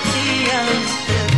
at the end.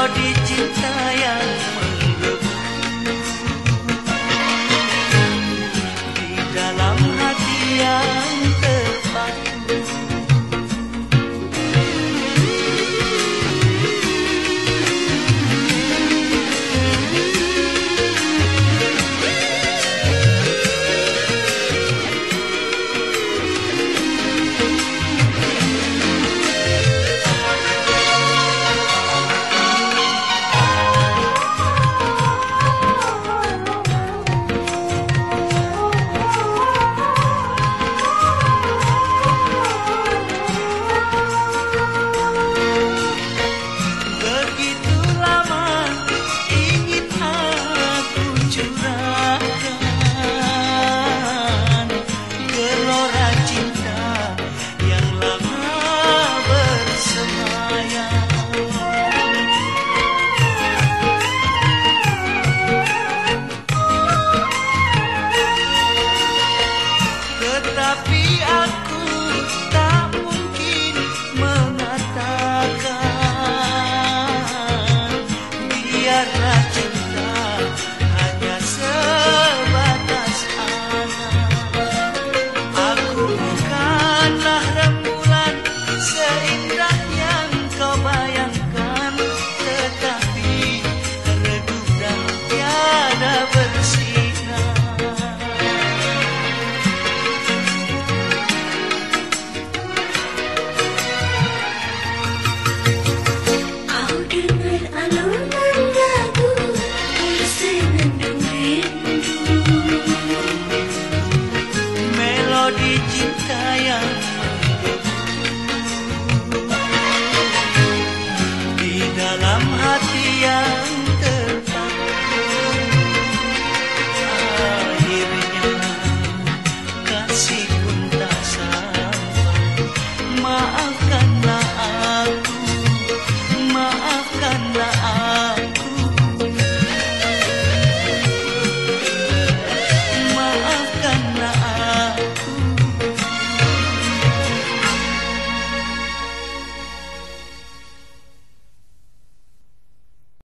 melodi cinta yang tierra. Melodi cinta yang Di dalam hati yang Akhirnya kasih pun tak sama Maaf